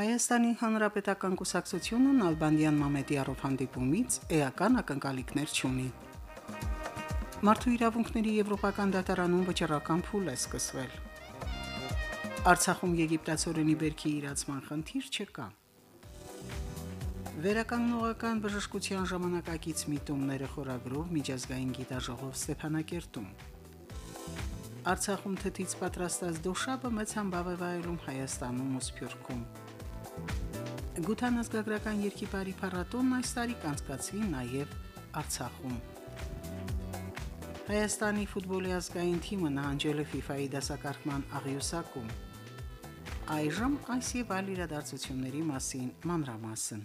Հայաստանի Հանրապետական Կուսակցությունը Նալբանդյան Մամեդիարով հանդիպումից էական ակնկալիքներ չունի։ Մարդու իրավունքների Եվրոպական դատարանում վճռական փուլ է սկսվել։ Արցախում եգիպտացորենի բերքի իրացման խնդիր չկա։ Վերականգնողական բժշկության ժամանակակից միտումները խորագրով միջազգային գիտաժողով Ստեփանակերտում։ Արցախում թթից պատրաստած դոշաբը մեծ համբավ է վայելում Հայաստանում ու Սփյուռքում։ Գութանաս գագրական երկիպարի փառատոնն այս տարի կանցկացվի նաև Արցախում։ Հայաստանի ֆուտբոլի ազգային թիմը նահանջել է FIFA-ի դասակարգման աղյուսակում։ Այժմ այս եւ այլ իրադարձությունների մասին մանրամասն։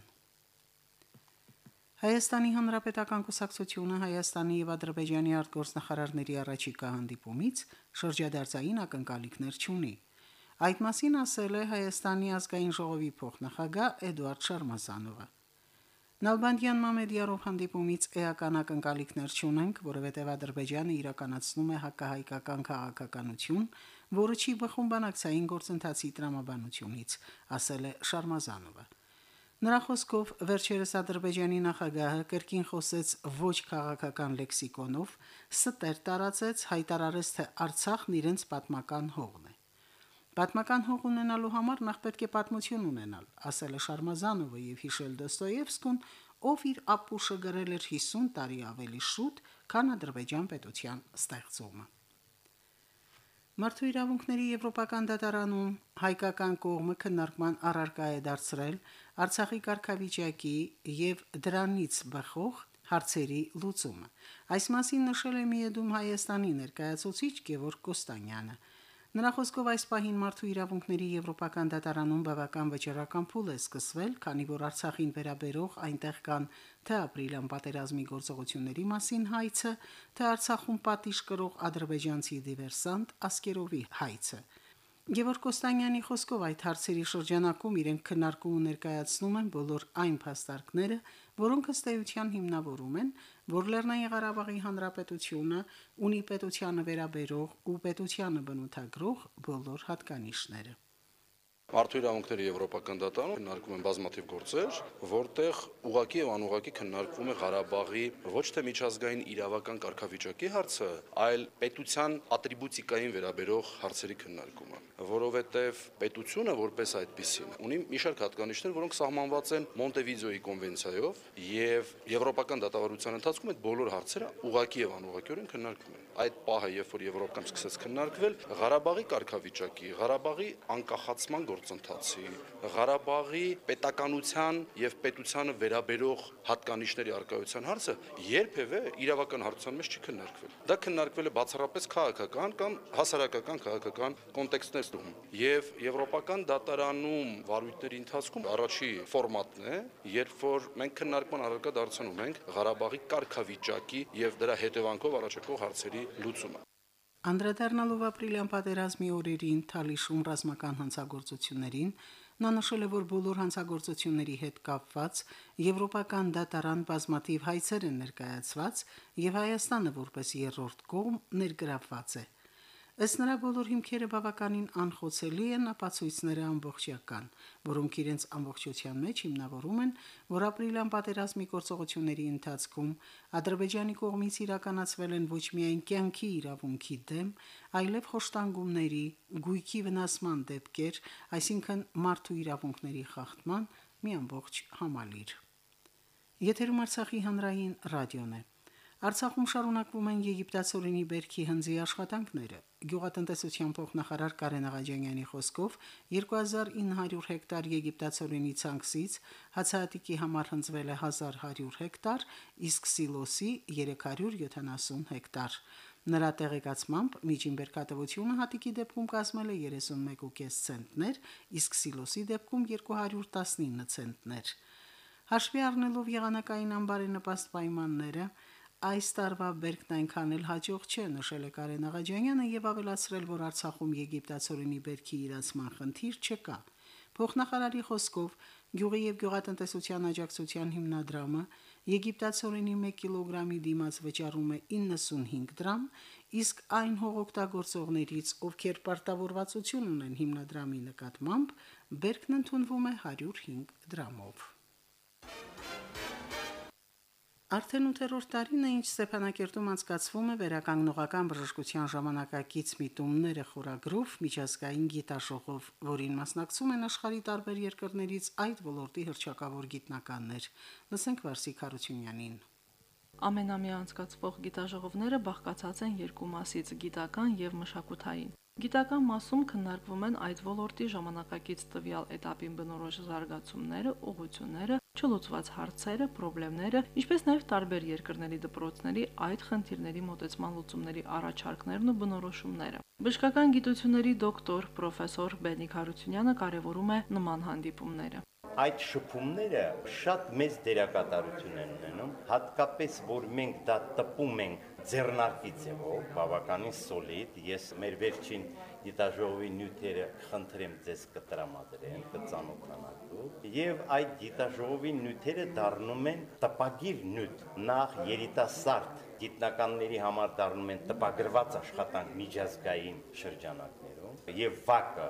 Հայաստանի Հանրապետական Կուսակցությունը Հայաստանի եւ Ադրբեջանի արտգործնախարարների առաջիկա հանդիպումից շրջադարձային ակնկալիքներ չունի։ Այդ մասին ասել է Հայաստանի ազգային ժողովի փոխնախագահ Էդուարդ Շարմազանովը։ Նալբանդյան Մամեդիարով հանդիպումից էական ակնկալիքներ չունենք, որովհետև Ադրբեջանը իրականացնում է հակահայկական քաղաքականություն, որը չի բխում բանակցային գործընթացի տրամաբանությունից, ասել է Շարմազանովը։ Նրա խոսքով վերջերս Ադրբեջանի նախագահը կրկին խոսեց ոչ քաղաքական լեքսիկոնով, ստեր տարածեց, հայտարարեց, թե Արցախն իրենց պատմական հողն է։ Պատմական հող ունենալու համար նախ պետք է պատմություն ունենալ, ասել է Շարմազանովը եւ հիշել Դոստոևսկուն, ով իր ապուշը գրել էր 50 տարի ավելի շուտ, քան Ադրբեջան պետության ստեղծումը։ Մարդու իրավունքների Եվրոպական դատարանում հայկական կողմը քննարկման առարկա է դարձրել Արցախի կարգավիճակի եւ դրանից բխող հարցերի լուծումը։ Այս մասին նշել է Միեդում Հայաստանի ներկայացուցիչ Գևորգ Կոստանյանը։ Նրա խոսքով այս պահին մարդու իրավունքների Եվրոպական դատարանում բավական վճռական փուլ է սկսվել, քանի որ Արցախին վերաբերող այնտեղ կան թե ապրիլյան պատերազմի գործողությունների մասին հայցը, թե Արցախում պատիժ կրող ադրբեջանցի դիվերսանտ Ասկերովի հայցը։ Գևորգ Կոստանյանի խոսքով այդ հարցերի շրջանակում իրենք քննարկում ու ներկայացնում են բոլոր այն փաստարկները, որոնք ըստ էության հիմնավորում են, որ Լեռնային Ղարաբաղի Հանրապետությունը ունի պետությանը վերաբերող ու պետությանը բնութագրող բոլոր հատկանիշները։ Մարդու իրավունքների Եվրոպական դատարանում քննարկում են բազմաթիվ գործեր, որտեղ ուղակի եւ անուղակի քննարկվում է Ղարաբաղի ոչ թե միջազգային իրավական կարգավիճակի հարցը, այլ պետության ատրիբուտիկային վերաբերող հարցերի քննարկումը, որովհետեւ պետությունը որպես այդպեսին ունի մի շարք հատկանիշներ, որոնք սահմանված են Մոնտեվիդեոյի կոնվենցիայով եւ Եվրոպական դատավարության ընթացքում այդ բոլոր հարցերը ուղակի եւ անուղակիորեն քննարկվում են։ Այդ պահը, երբ որ Եվրոպան սկսեց քննարկվել, Ղարաբաղի կարգավիճակի, Ղարաբաղի անկախացման գործընթացի, Ղարաբաղի պետականության եւ պետությանը վերաբերող հատկանիշների արկայության հարցը երբևէ իրավական հարցության մեջ չի քննարկվել։ Դա քննարկվել է բացառապես քաղաքական կամ հասարակական քաղաքական կոնտեքստներում։ Եվ եվրոպական դատարանում վարույթների ընթացքում առաջի ֆորմատն է, երբ որ մենք քննարկման առարկա դարձնում ենք Ղարաբաղի կարգավիճակի եւ դրա հետևանքով առաջակող հարցերի լուծումը։ Անդրադառնալով ապրիլյան պատերազմի օրերին Թալիշում ռազմական հանցագործություններին, նա նշել է, որ բոլոր հանցագործությունների հետ կապված եվրոպական դատարան բազմաթիվ հայցեր են ներկայացված եւ Հայաստանը որպես երրորդ կողմ ներգրավված է։ Ըստ նրա բոլոր հիմքերը բավականին անխոցելի են ապացույցները ամբողջական, որոնք իրենց ամբողջության մեջ հիմնավորում են, որ ապրիլյան պատերազմի գործողությունների ընթացքում Ադրբեջանի կողմից իրականացվել են ոչ միայն կյանքի իրավունքի դեմ, այլև խոշտանգումների, գույքի վնասման դեպքեր, այսինքն մարդու իրավունքների խախտման մի ամբողջ համալիր։ Եթերում Արցախի հանրային ռադիոն է։ Արցախում շարունակվում են եգիպտացորենի բերքի հնձի աշխատանքները։ Գյուղատնտեսության փոխնախարար Կարեն Աղաջանյանի խոսքով 2900 հեկտար եգիպտացորենի ցանքսից հացահատիկի համար հնձվել է 1100 հեկտար, իսկ սիլոսի 370 հեկտար։ Նրա տեղեկացմամբ միջին բերքատվությունը հատիկի դեպքում կազմել է 31.5 ցենտներ, իսկ սիլոսի դեպքում 219 ցենտներ։ Հաշվի առնելով եղանակային անբարենպաստ պայմանները, այս տարվա բերքն այնքան էլ հաջող չէ, նշել է Կարեն Աղաջանյանը եւ ավելացրել, որ Արցախում եգիպտացորենի բերքի իրացման խնդիր չկա։ Փոխնախարարի խոսքով Գյուղի եւ գյուղատնտեսության աջակցության հիմնադրամը եգիպտացորենի 1 կիլոգրամի դիմաց վճարում է 95 դրամ, իսկ այն հողօգտագործողներից, ովքեր պարտավորվածություն ունեն հիմնադրամի նկատմամբ, բերքն ընդունվում է 105 դրամով։ Արդեն 8-րդ տարին է ինչ Ստեփանակերտում անցկացվում է վերականգնողական բժշկության ժամանակակից միտումները խորագրով միջազգային գիտաշխով, որին մասնակցում են աշխարհի տարբեր երկրներից այդ ոլորտի հրճակավոր գիտնականներ։ Լսենք Վարսիկ Հարությունյանին։ Ամենամյա անցկացվող գիտաժողովները բաղկացած են երկու մասից՝ գիտական եւ մշակութային։ Գիտական մասում քննարկվում են այդ ոլորտի ժամանակակից տվյալ этаպին բնորոշ զարգացումները, ուղղությունները, չլուծված հարցերը, խնդիրները, ինչպես նաև տարբեր երկրների դպրոցների այդ խնդիրների մոտեցման լուծումների առաջարկներն ու բնորոշումները։ Բժշկական գիտությունների դոկտոր պրոֆեսոր Բենիկ Հարությունյանը կարևորում է նման հանդիպումները այդ շփումները շատ մեծ դերակատարություն են ունենում, հատկապես որ մենք դա տպում ենք ձեռնարկի ձևով, բավականին սոլիդ, ես մեր վերջին գիտաժողովի նյութերը խնդրեմ ձեզ կտրամադրեն, կծանոթանալու, եւ այդ գիտաժողովի նյութերը դառնում են տպագիր նյութ, նախ երիտասարդ գիտնականների համար դառնում են տպագրված աշխատանք միջազգային շրջանակներում եւ ՎԱԿ-ը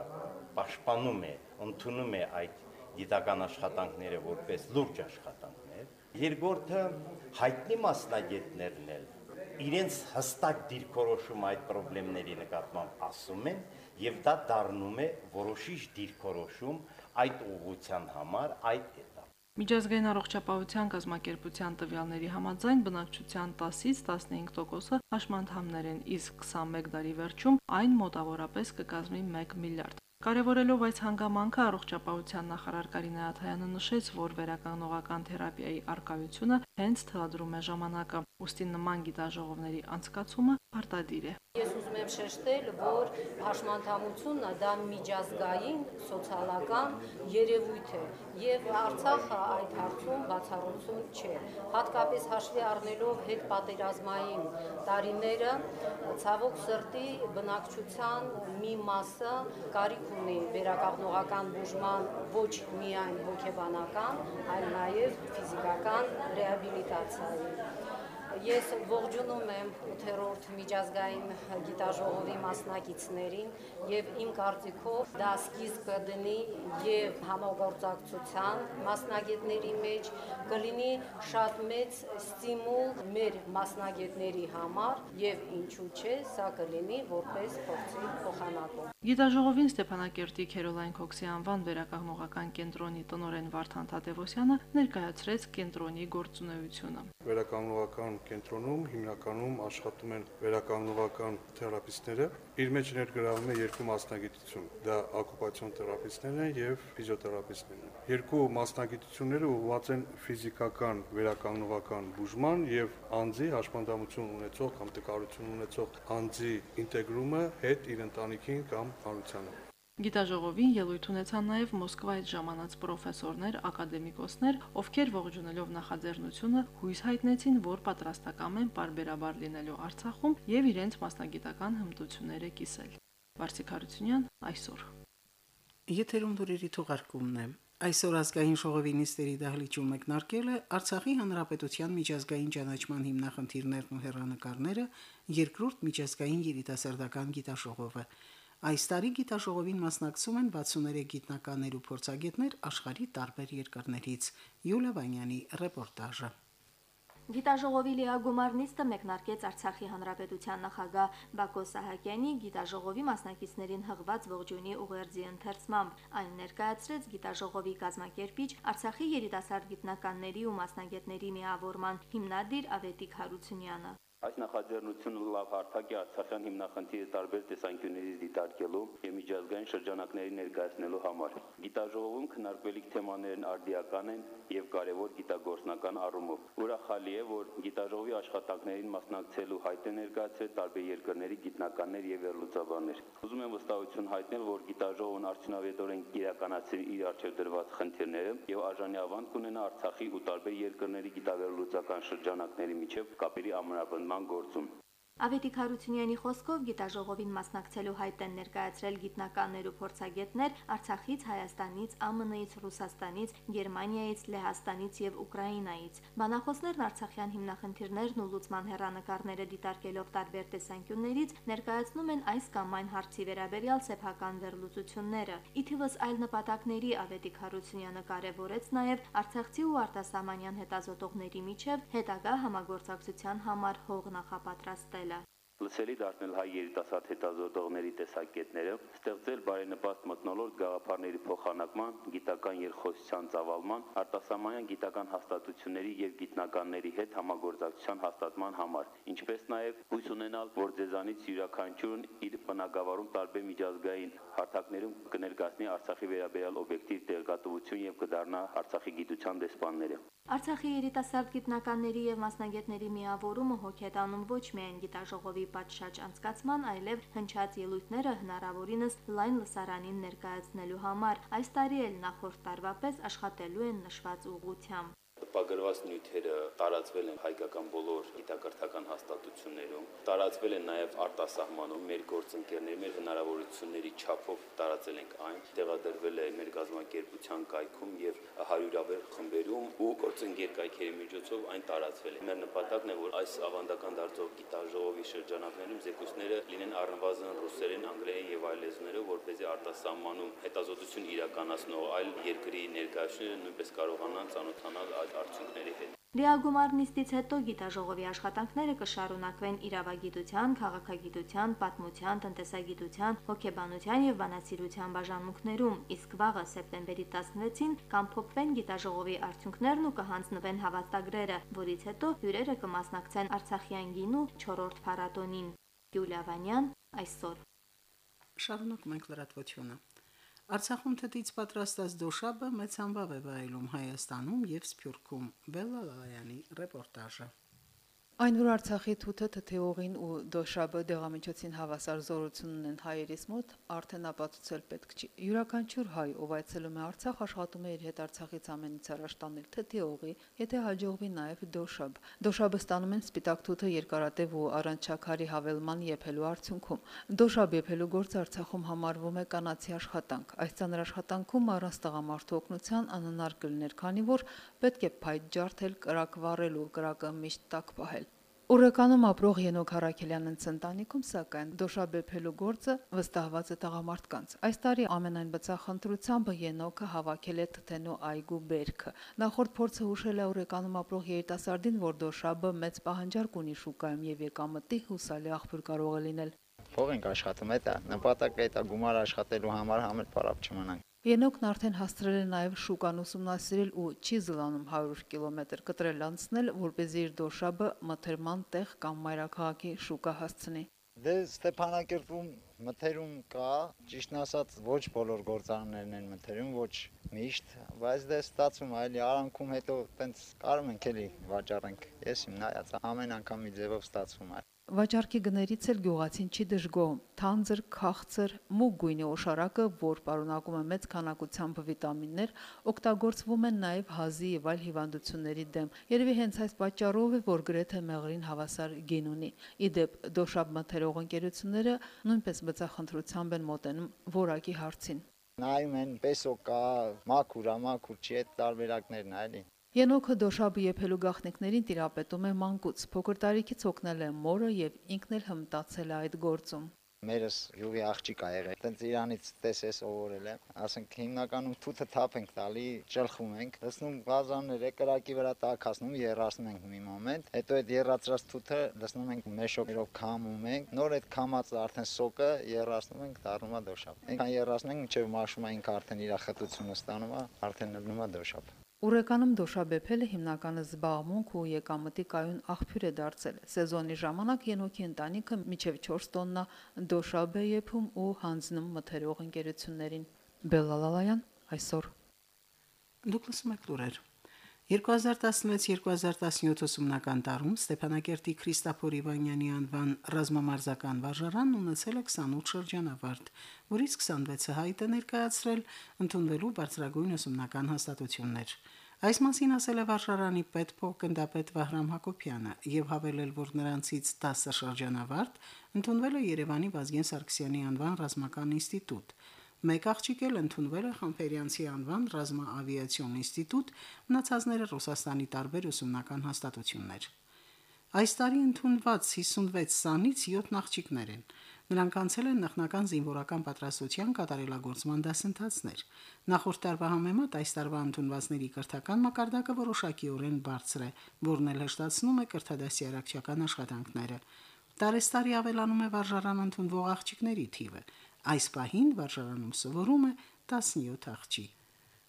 պաշտպանում է, ընդունում է այդ գիտական աշխատանքները որպես լուրջ աշխատանքներ։ Երկրորդը հայտնի մասնագետներն էլ իրենց հստակ դիրքորոշում այդ խնդիրների նկատմամբ ասում են եւ դա դառնում է որոշիչ դիրքորոշում այդ ուղղության համար այդ էտա Միջազգային առողջապահության կազմակերպության տվյալների համաձայն բնակչության 10-ից 15%-ը հաշմանդամներ են, իսկ 21 տարի վերջում այն մոտավորապես կկազմի 1 միլիարդ։ Կարևորելով այս հանգամանքը առողջապահության նախարար Կարինե Աթայանը նշեց, որ վերականգնողական թերապիայի արկայությունը հենց թելադրում է ժամանակը, ուստի նման գիտաժողովների անցկացումը պարտադիր է։ Ես ուզում եմ շեշտել, որ հաշմանդամությունը դա միջազգային սոցիալական երևույթ է եւ Արցախը այդ հարցում բացառություն չէ։ Հատկապես հաշվի առնելով հետ պատերազմային տարիները, ցավոք սրտի բնակչության մի մասը կարիք ունի վերականգնողական բուժման ոչ միայն հոգեբանական, այլ նաև ֆիզիկական ռեաբիլիտացիայի Ես ողջունում եմ 8-րդ միջազգային գիտաժողովի մասնակիցներին եւ իմ կարծիքով դա սկիզբ կդնի եւ համագործակցության մասնագետների մեջ կլինի շատ մեծ ստիմուլ մեր մասնագետների համար եւ ինչու՞ չէ, սա կլինի որպես փորձի փոխանակում։ Գիտաժողովին Ստեփանակերտի Քերոլայն Քոքսի անվան վերականգնողական կենտրոնի տնօրեն Վարդան Թադևոսյանը ներկայացրեց կենտրոնի գործունեությունը։ Վերականգնողական կենտրոնում հիմնականում աշխատում են վերականգնողական թերապիստները։ Իր մեջ ներգրավում է երկու մասնագիտություն՝ դա օկուպացիոն թերապիստներն են եւ ֆիզիոթերապիստներն են։ Երկու մասնագիտությունները ուղղված են ֆիզիկական վերականգնողական բուժման եւ անձի հաշմանդամություն ունեցող կամ տկարություն ունեցող անձի ինտեգրումը հետ իր ընտանիքին կամ հանրությանը։ Գիտաժողովին ելույթ ունեցան նաև Մոսկվայից ժամանած պրոֆեսորներ, ակադեմիկոսներ, ովքեր ողջունելով նախաձեռնությունը հույս հայտնեցին, որ պատրաստական են բարբերաբար լինելու Արցախում եւ իրենց մասնագիտական հմտությունները կիսել։ Վարսիկ Հարությունյան այսօր։ Եթերում դուրերի թողարկումն է։ Այսօր ազգային ժողովի նիստերի դահլիճում մեկնարկել է Արցախի հանրապետության միջազգային ճանաչման հիմնախնդիրներն ու հերանեկարները երկրորդ միջազգային երիտասարդական գիտաշողովը։ Այս տարի գիտաժողովին մասնակցում են 63 գիտնականներ ու փորձագետներ աշխարհի տարբեր երկրներից։ Յուլիա Վանյանի ռեպորտաժը։ Գիտաժողովի լիագումար նիստը մեկնարկեց Արցախի հանրապետության նախագահ Բակո Սահակյանի գիտաժողովի մասնակիցներին հղված ողջունի ուղերձի ընթերցմամբ։ Այն ներկայացրեց գիտաժողովի կազմակերպիչ Արցախի երիտասարդ գիտնականների ու մասնագետների միավորման հիմնադիր Ավետիք Հարությունյանը։ Այս նախաձեռնությունը լավ հարթակ է Արցախյան հիմնախնդիրը տարբեր տեսանկյուններից դիտարկելու եւ միջազգային շրջանակների ներկայացնելու համար։ Գիտաժողովում քննարկվելիք թեմաներն արդիական են եւ կարեւոր գիտագործնական առումով։ Ուրախալի է, որ գիտաժողովի աշխատանքներին մասնակցելու հայտ է ներկայացրել տարբեր երկրների գիտնականներ եւ վերլուծաբաններ։ Ուզում եմ վստահություն հայտնել, որ գիտաժողովն արդյունավետորեն իրականացրի իր արժեվ դրված խնդիրները եւ արժանի ավանդ կունենա Արցախի ու տարբեր երկրների գիտավերլուծական շրջանակների միջև կապերի ամրապնդման գործում։ Ավետիք Հարությունյանի խոսքով գիտաժողովին մասնակցելու հայտ են ներկայացրել գիտնականներ ու փորձագետներ Արցախից, Հայաստանից, ԱՄՆ-ից, Ռուսաստանից, Գերմանիայից, Լեհաստանից եւ Ուկրաինայից։ Բանախոսներն Արցախյան հիմնախնդիրներն ու լուծման հերանեկարները դիտարկելով տարբեր տեսանկյուններից ներկայացնում են այս կամ այն հարցի վերաբերյալ սեփական վերլուծությունները։ Իթիվս այլ նպատակների Ավետիք Հարությունյանը կարևորեց նաեւ Արցախցի ու արտասահմանյան հետազոտողների միջև հետագա համագործակցության համար հող նախապատրաստել novelas լսելի դարձնել հայ երիտասարդ հետազոտողների տեսակետները, ստեղծել բարենպաստ մտնոլորտ գաղափարների փոխանակման, գիտական երկխոսության ծավալման, արտասահմանյան գիտական հաստատությունների եւ գիտնականների հետ համագործակցության հաստատման համար, ինչպես նաեւ հույս ունենալ, որ ձեզանից յուրաքանչյուրն իր բնակավարում տարբեր միջազգային հարթակներում կներկայացնի Արցախի վերաբերյալ օբյեկտիվ տեղեկատվություն եւ կդառնա Արցախի գիտության դեսպանները։ Արցախի երիտասարդ գիտնականների եւ մասնագետների միավորումը հոգետանում ոչ միայն գիտաժողովի պատշաճ անցկացման, այլև հնչած ելույթները հնարավորինս լայն լսարանին ներկայացնելու համար։ Այս տարի էլ նախորդ տարվա պես աշխատելու են նշված ուղղությամբ տպագրված նյութերը տարածվել են հայկական բոլոր գիտակրթական հաստատություններում, տարածվել են նաև արտասահմանում մեր գործընկերների, մեր հնարավորությունների չափով տարածել ենք այն, տեղադրվել է մեր գազམ་ակերպության կայքում եւ հարյուրավոր խմբերում ու գործընկեր կայքերի միջոցով այն տարածվել է։ Մեր նպատակն է, որ այս ավանդական դարձող գիտաժողովի շրջանակներում զեկույցները լինեն առնվազն ռուսերեն, անգլերեն եւ այլ լեզուներով, որպեսզի արտասահմանում հետազոտություն իրականացնող այլ երկրի ներկայացուցիչները նույնպես կարողանան ծանոթանալ այդ արդյունքների հետ։ Լիագումար նիստից հետո գիտաժողովի աշխատանքները կշարունակվեն իրավագիտության, քաղաքագիտության, պատմության, տնտեսագիտության, հոգեբանության եւ բանասիրության բաժանմունքներում, իսկ վաղը սեպտեմբերի 16-ին կամփոփվեն գիտաժողովի արդյունքներն ու կհանձնվեն հավաստագրերը, որից հետո հյուրերը կմասնակցեն Արցախյան գինու 4-րդ փառատոնին։ Յուլիա Վանյան այսօր Շարունակում ենք լրատվությունը։ Արցախում թթից պատրաստած դոշաբը մեծ համբավ է վայելում Հայաստանում եւ Սփյուռքում։ Բելլալայանի ռեպորտաժը։ Այն որ Արցախի թութը թթեողին ու դոշաբը դեղամիջոցին հավասար զորություն ունեն հայերիս մոտ, արդեն ապացուցել պետք չի։ Յուրաքանչյուր հայ, ով այցելում է Արցախ, աշխատում է իր հետ Արցախից ամենից առաջ տանել թթեողի, եթե հաջողվի նաև դոշաբ։ Դոշաբը ստանում են սպիտակ թութը երկարատև ու առանցչակարի հավելման եփելու արդյունքում։ Դոշաբ եփելու գործը Արցախում համարվում է կանացի աշխատանք։ Այս ցաներ աշխատանքում առանց տղամարդու օգնության անհնար կլիներ, քանի որ պետք է փայտ ջարդել, կրակ վառել ու կրակը միշտ տակ պահել։ Ուրեկանում ապրող Ենոք Հարաքելյանն ընտանիքում սակայն դոշաբեփելու գործը վստահված է տղամարդկանց։ Այս տարի ամենայն բծախնդրությամբ Ենոքը հավաքել է թթենու այգու բերքը։ Նախորդ փորձը հուշել է ուրեկանում ապրող երիտասարդին, որ դոշաբը մեծ պահանջարկ ունի շուկայում եւ եկամտի հուսալի աղբյուր կարող է լինել։ Փող ենք աշխատում, դա նպատակը դա գումար աշխատելու համար համել պարապ չմնանք։ Ենոքն արդեն հաստրել է նաև շուկան ուսումնասիրել ու չի զլանում 100 կիլոմետր կտրել անցնել, որ เป զի իր դոշաբը մթերման տեղ կամ մայրաքաղաքի շուկա հասցնի։ Դե Ստեփանակերտում մթերում կա, ճիշտն ասած ոչ բոլոր գործարաններն են մթերում, ոչ միշտ, բայց դե ստացվում այլի արանքում հետո տենց կարում ենք էլի վաճառենք։ Ես իմ նայած ամեն անգամ մի ձևով ստացվում է։ Վաճառքի գներից էլ գյուղացին չի դժգոհում։ Թանձր, քաղցր, մուգ գույնի օշարակը, որ պարունակում է մեծ քանակությամբ վիտամիններ, օգտագործվում են նաև հազի եւ այլ հիվանդությունների դեմ։ Երևի հենց այս պատճառով է, որ գրեթե մեղրին հավասար գին ունի։ Իդեպ դոշաբ մթերող ընկերությունները նույնպես բծախնդրությամբ են մոտենում որակի հարցին։ Նայում են պեսո կա, մաքուր, ամաքուր չի, այդ տարբերակներն է, էլի։ Ենոքը դոշաբը եփելու գաղտնիքներին տիրապետում է մանկուց։ Փոքր տարիքից օգնել է մորը եւ ինքն էլ հմտացել է այդ գործում մերս յուղի աղջիկ ա եղել։ Տենց Իրանից տեսես ողորել եմ։ Ասենք հիմնականում թութը թափ ենք տալի, ճլխում ենք, լցնում գազանները կրակի վրա տակածնում, երրացնում ենք մի մոմենտ, հետո այդ երրացրած թութը լցնում ենք մեշոկերով քամում ենք, նոր այդ քամածը արդեն սոկը երրացնում ենք, դառնում է դոշապ։ Այնքան երրացնում ենք, մինչև մաշում ենք արդեն իր խտությունը ստանում է, արդեն լնում է դոշապ։ Ուրեկանում դոշաբեփելը հիմնականը զբաղմունք ու եկամտի կայուն աղբյուր է դարձել։ Սեզոնի ժամանակ ենոքի ընտանիքը միջև 4 տոննա դոշաբ է եփում ու հանձնում մթերող ընկերություններին։ Բելալալայան այսօր Դուք լսում եք լուրեր։ 2016-2017 ուսումնական տարում Ստեփանակերտի Քրիստափոր Իվանյանի անվան ռազմամարզական վարժարանն ունեցել է 28 շրջանավարտ, որից 26-ը հայտ է ներկայացրել ընդունվելու բարձրագույն ուսումնական հաստատություններ։ Այս մասին ասել է վարժարանի պետ փոխգնդապետ Վահրամ Հակոբյանը եւ հավելել, որ նրանցից 10 շրջանավարտ ընդունվել է Երևանի Վազգեն Սարգսյանի անվան ռազմական ինստիտուտ։ Մեկ աղջիկ էլ ընդունվել է Խամփերյանցի անվան ռազմաավիացիոն ինստիտուտ, մնացածները Ռուսաստանի տարբեր ուսումնական հաստատություններ։ Այս տարի ընդունված 56 սանից 7 աղջիկներ են։ Նրանք անցել են նախնական զինվորական պատրաստության կատարելագործման դասընթացներ։ Նախորդ տարվա համեմատ այս տարվա ընդունվածների կրթական մակարդակը որոշակիորեն բարձր է, որն էլ հեշտացնում է կրթադասի արարչական աշխատանքները։ Տարեստարի ավելանում է վարժարան ընդունվող աղջիկների թիվը։ Այս պահին վարժարանում սովորում է 17 աղջիկ։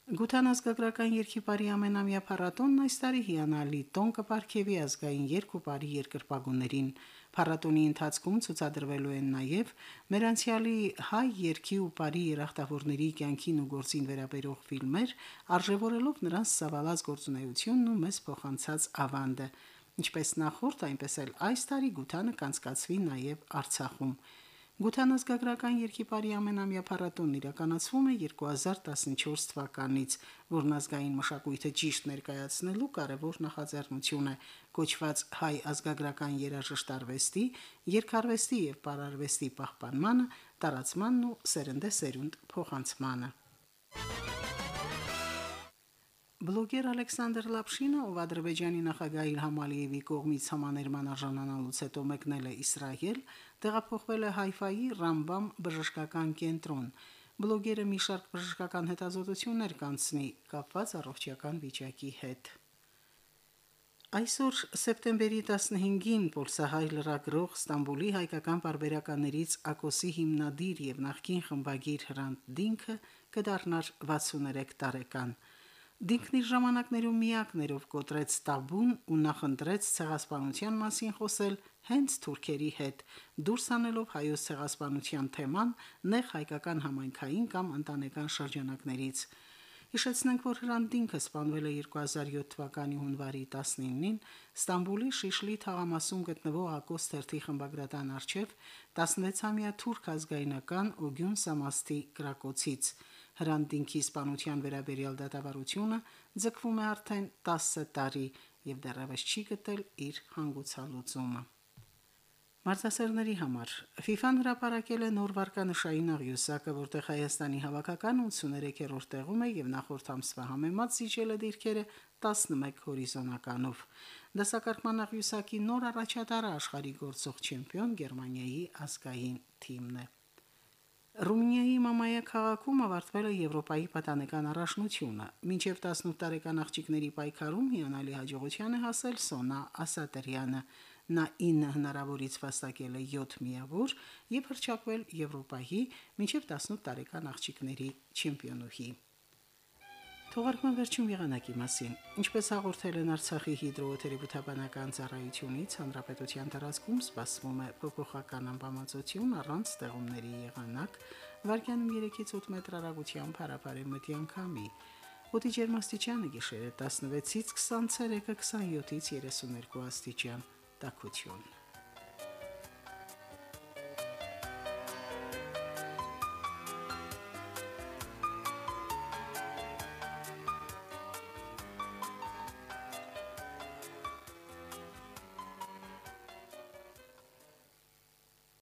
Գութանազգագրական երկիպարի ամենամյա փառատոնն այս տարի հիանալի տոն կպարգևի ազգային երկու բարի երկրպագուներին։ Փառատոնի ընթացքում ցուցադրվելու են նաև մեր անցյալի հայ երկի ու բարի երախտավորների կյանքին ու գործին վերաբերող ֆիլմեր, արժևորելով նրանց սավալած գործունեությունն ու մեծ փոխանցած ավանդը։ Ինչպես նախորդ, այնպես էլ այս տարի Գութանը կանցկացվի նաև Արցախում։ Գութանազգագրական երկիպարի ամենամյա փառատոնն իրականացվում է 2014 թվականից, որն ազգային մշակույթը ճիշտ ներկայացնելու կարևոր նախաձեռնություն է, կոչված հայ ազգագրական երաժշտ արվեստի, երկարվեստի եւ պարարվեստի պահպանմանը, տարածմանն ու սերնդե-սերունդ փոխանցմանը։ Բլոգեր Ալեքսանդր Լապշինը, ով Ադրբեջանի նախագահ Իլհամ Ալիևի կողմից համաներման արժանանալուց հետո մեկնել է Իսրայել, տեղափոխվել է Հայֆայի Ռամբամ բժշկական կենտրոն։ Բլոգերը մի շարք բժշկական հետազոտություններ կանցնի կապված առողջական վիճակի հետ։ Այսօր սեպտեմբերի 15-ին Պոլսահայ լրագրող Ստամբուլի հայկական բարբերականներից Ակոսի հիմնադիր եւ նախկին խմբագիր Հրանտ Դինքը կդառնար 63 տարեկան։ Դինքն իր ժամանակներում միակներով կոտրեց տաբուն ու նախընտրեց ցեղասպանության մասին խոսել հենց թուրքերի հետ, դուրս անելով հայոց ցեղասպանության թեման նեղ հայկական համայնքային կամ ընտանեկան շրջանակներից։ Հիշեցնենք, որ Հրանտ Դինքը սպանվել է 2007 թվականի հունվարի 19-ին Ստամբուլի Շիշլի թաղամասում գտնվող Ակոս թերթի խմբագրատան արչև 16-ամյա թուրք ազգայնական Օգյուն Սամաստի գրակոցից։ Հրանտինքի սպանության վերաբերյալ դատավարությունը ձգվում է արդեն 10 տարի եւ դեռևս չի գտել իր հանգուցալուծումը։ Մարզասերների համար FIFA-ն հրապարակել է նոր վարկանշային աղյուսակը, որտեղ Հայաստանի հավաքական 83-րդ տեղում է եւ նախորդ ամսվա համեմատ զիջել է դիրքերը 11 հորիզոնականով։ Դասակարգման աղյուսակի նոր առաջատարը աշխարհի գործող չեմպիոն Գերմանիայի ազգային թիմն է։ Ռումինիայի Մամայա քաղաքում ավարտվել է Եվրոպայի պատանեկան առաջնությունը։ Մինչև 18 տարեկան աղջիկների պայքարում հիանալի հաջողության է հասել Սոնա Ասատրյանը։ Նա 9 հնարավորից վաստակել է 7 միավոր եւ հրճակվել Եվրոպայի մինչև 18 տարեկան աղջիկների չեմպիոնուհի։ Թողարկման վերջին եղանակի մասին։ Ինչպես հաղորդել են Արցախի հիդրոթերապևտաբանական ծառայությունից, հանրապետության տարածքում սպասվում է փոփոխական ամպամածություն առանց ստեղումների եղանակ, վարկյանում 3-ից 8 մետր հեռագությամբ հարաբարի մթյան քամի։ Օդի ջերմաստիճանը գիշերը 16-ից 20 ցելսիուսը 27-ից 32 աստիճան։ Տակություն։